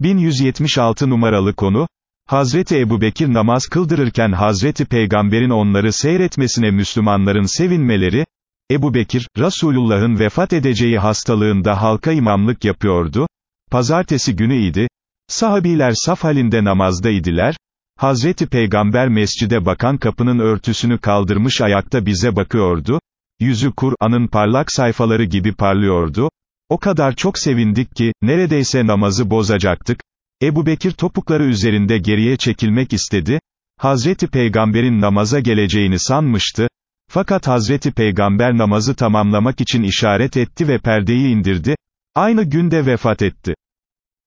1176 numaralı konu, Hazreti Ebubekir namaz kıldırırken Hazreti Peygamber'in onları seyretmesine Müslümanların sevinmeleri, Ebu Bekir, Resulullah'ın vefat edeceği hastalığında halka imamlık yapıyordu, pazartesi günü idi, sahabiler saf halinde namazdaydılar, Hazreti Peygamber mescide bakan kapının örtüsünü kaldırmış ayakta bize bakıyordu, yüzü Kur'an'ın parlak sayfaları gibi parlıyordu, o kadar çok sevindik ki, neredeyse namazı bozacaktık, Ebu Bekir topukları üzerinde geriye çekilmek istedi, Hazreti Peygamber'in namaza geleceğini sanmıştı, fakat Hazreti Peygamber namazı tamamlamak için işaret etti ve perdeyi indirdi, aynı günde vefat etti.